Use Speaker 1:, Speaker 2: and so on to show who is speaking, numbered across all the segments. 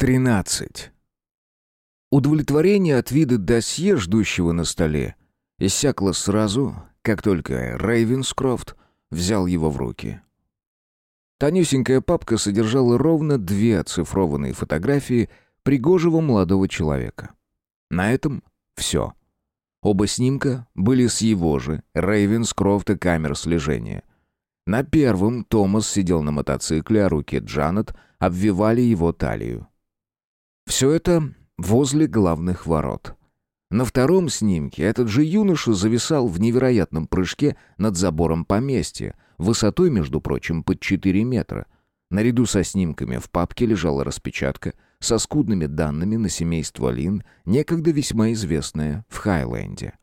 Speaker 1: 13. Удовлетворение от вида досье, ждущего на столе, иссякло сразу, как только Рейвенскрофт взял его в руки. Тонюсенькая папка содержала ровно две оцифрованные фотографии пригожего молодого человека. На этом все. Оба снимка были с его же, Рейвенскрофта, камер слежения. На первом Томас сидел на мотоцикле, а руки Джанет обвивали его талию. Все это возле главных ворот. На втором снимке этот же юноша зависал в невероятном прыжке над забором поместья, высотой, между прочим, под 4 метра. Наряду со снимками в папке лежала распечатка со скудными данными на семейство Лин, некогда весьма известное в Хайленде.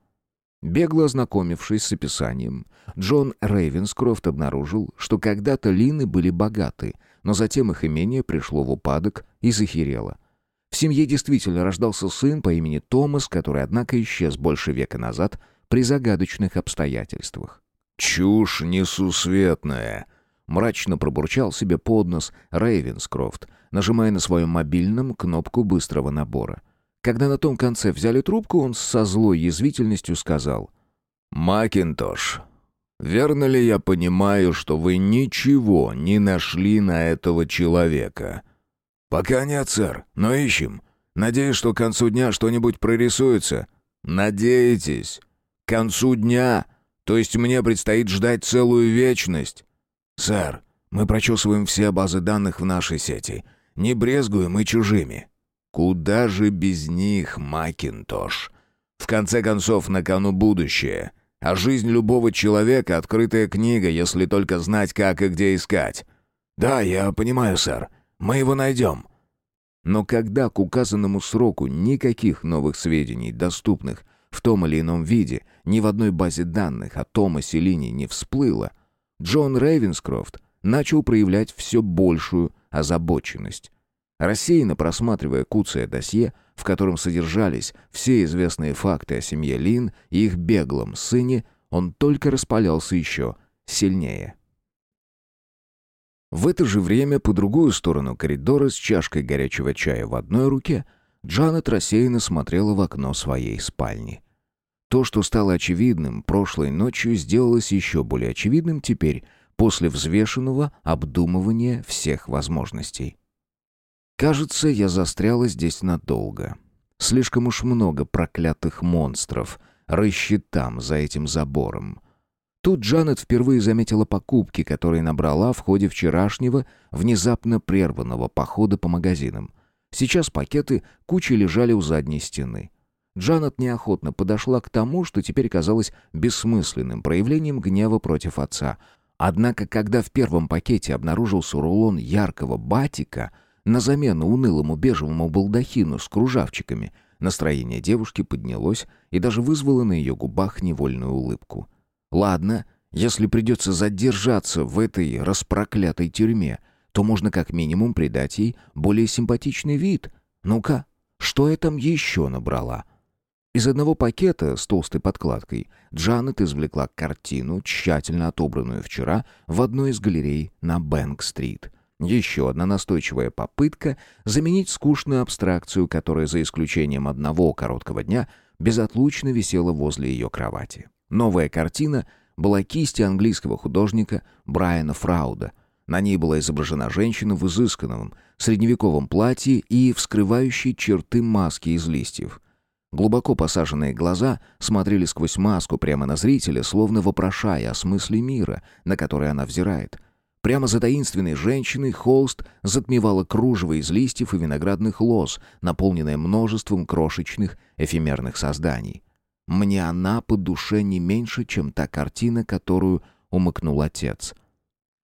Speaker 1: Бегло ознакомившись с описанием, Джон Рейвенскрофт обнаружил, что когда-то Лины были богаты, но затем их имение пришло в упадок и захерело – в семье действительно рождался сын по имени Томас, который, однако, исчез больше века назад при загадочных обстоятельствах.
Speaker 2: «Чушь несусветная!»
Speaker 1: Мрачно пробурчал себе под нос Рейвенскрофт, нажимая на своем мобильном кнопку быстрого набора. Когда на том конце взяли трубку, он со злой язвительностью сказал
Speaker 2: «Макинтош, верно ли я понимаю, что вы ничего не нашли на этого человека?» «Пока нет, сэр, но ищем. Надеюсь, что к концу дня что-нибудь прорисуется». «Надеетесь? К концу дня? То есть мне предстоит ждать целую вечность?» «Сэр, мы прочесываем все базы данных в нашей сети. Не брезгуем и чужими». «Куда же без них, Макинтош? В конце концов, на кону будущее. А жизнь любого человека — открытая книга, если только знать, как и где искать». «Да, я понимаю, сэр. Мы его найдем». Но когда к указанному сроку никаких новых сведений, доступных в том или ином виде, ни в одной базе данных о Томасе Лине не всплыло, Джон Рейвенскрофт начал проявлять все большую озабоченность. Рассеянно просматривая куцое досье, в котором содержались все известные факты о семье Лин и их беглом сыне, он только распалялся еще сильнее. В это же время по другую сторону коридора с чашкой горячего чая в одной руке Джанет рассеянно смотрела в окно своей спальни. То, что стало очевидным прошлой ночью, сделалось еще более очевидным теперь, после взвешенного обдумывания всех возможностей. Кажется, я застряла здесь надолго. Слишком уж много проклятых монстров рыщет там, за этим забором. Тут Джанет впервые заметила покупки, которые набрала в ходе вчерашнего, внезапно прерванного похода по магазинам. Сейчас пакеты кучей лежали у задней стены. Джанет неохотно подошла к тому, что теперь казалось бессмысленным проявлением гнева против отца. Однако, когда в первом пакете обнаружился рулон яркого батика на замену унылому бежевому балдахину с кружавчиками, настроение девушки поднялось и даже вызвало на ее губах невольную улыбку. Ладно, если придется задержаться в этой распроклятой тюрьме, то можно как минимум придать ей более симпатичный вид. Ну-ка, что я там еще набрала?» Из одного пакета с толстой подкладкой Джанет извлекла картину, тщательно отобранную вчера в одной из галерей на Бэнк-стрит. Еще одна настойчивая попытка заменить скучную абстракцию, которая, за исключением одного короткого дня, безотлучно висела возле ее кровати. Новая картина была кисти английского художника Брайана Фрауда. На ней была изображена женщина в изысканном средневековом платье и вскрывающей черты маски из листьев. Глубоко посаженные глаза смотрели сквозь маску прямо на зрителя, словно вопрошая о смысле мира, на который она взирает. Прямо за таинственной женщиной холст затмевало кружево из листьев и виноградных лоз, наполненное множеством крошечных эфемерных созданий. Мне она по душе не меньше, чем та картина, которую умыкнул отец.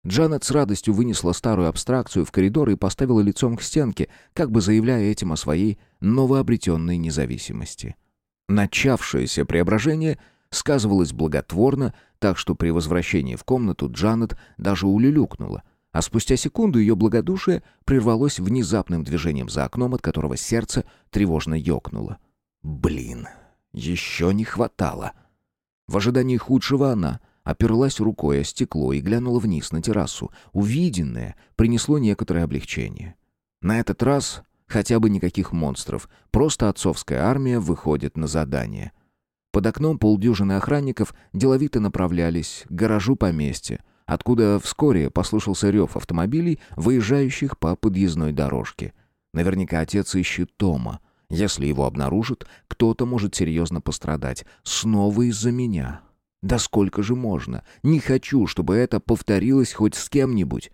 Speaker 2: Джанет с радостью вынесла старую абстракцию в коридор и поставила лицом к стенке, как бы заявляя этим о своей новообретенной независимости. Начавшееся преображение сказывалось благотворно, так что при возвращении в комнату Джанет даже улюлюкнула, а спустя секунду ее благодушие прервалось внезапным движением за окном, от которого сердце тревожно ёкнуло. «Блин!» Еще не хватало. В ожидании худшего она оперлась рукой о стекло и глянула вниз на террасу. Увиденное принесло некоторое облегчение. На этот раз
Speaker 1: Хотя бы никаких монстров. Просто отцовская армия выходит на задание. Под окном полдюжины охранников деловито направлялись к гаражу поместья, откуда вскоре послышался рев автомобилей, выезжающих по подъездной дорожке. Наверняка отец ищет Тома. Если его обнаружат, кто-то может серьезно пострадать. Снова из-за меня. Да сколько же можно? Не хочу, чтобы это повторилось хоть с кем-нибудь.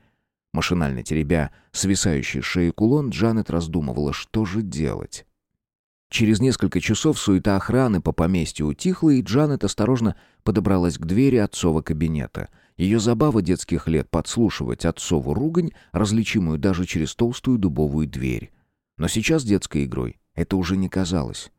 Speaker 1: Машинально теребя свисающий шеи кулон, Джанет раздумывала, что же делать. Через несколько часов суета охраны по поместью утихла, и Джанет осторожно подобралась к двери отцова кабинета. Ее забава детских лет подслушивать отцову ругань, различимую даже через толстую дубовую дверь. Но сейчас детской игрой это уже не казалось.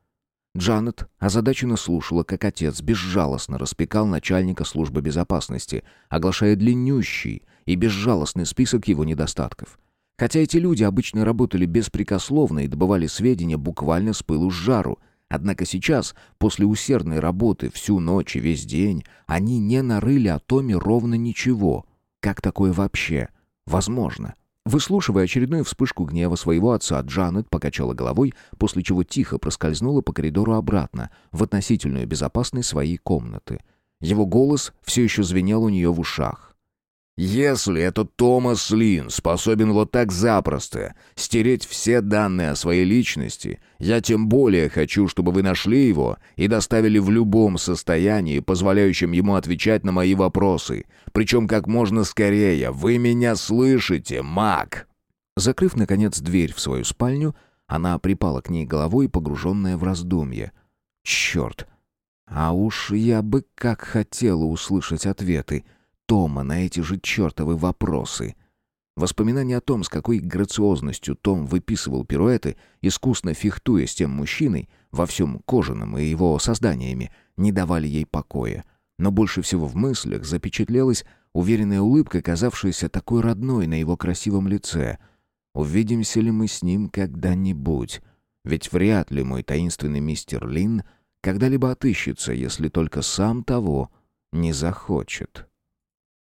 Speaker 1: Джанет озадаченно слушала, как отец безжалостно распекал начальника службы безопасности, оглашая длиннющий и безжалостный список его недостатков. Хотя эти люди обычно работали беспрекословно и добывали сведения буквально с пылу с жару, однако сейчас, после усердной работы всю ночь и весь день, они не нарыли о Томе ровно ничего. Как такое вообще возможно? Выслушивая очередную вспышку гнева своего отца, Джанет покачала головой, после чего тихо проскользнула по коридору обратно, в относительную безопасность своей комнаты. Его голос все еще звенел у нее в ушах. Если этот Томас Лин способен вот так запросто стереть все данные о своей личности, я тем более хочу, чтобы вы нашли его и доставили в любом состоянии, позволяющем ему отвечать на мои вопросы. Причем как можно скорее. Вы меня слышите, маг?» Закрыв, наконец, дверь в свою спальню, она припала к ней головой, погруженная в раздумье. «Черт! А уж я бы как хотела услышать ответы!» Тома на эти же чертовы вопросы. Воспоминания о том, с какой грациозностью Том выписывал пируэты, искусно фехтуя с тем мужчиной, во всем кожаном и его созданиями, не давали ей покоя. Но больше всего в мыслях запечатлелась уверенная улыбка, казавшаяся такой родной на его красивом лице. «Увидимся ли мы с ним когда-нибудь? Ведь вряд ли мой таинственный мистер Лин когда-либо отыщется, если только сам того не захочет».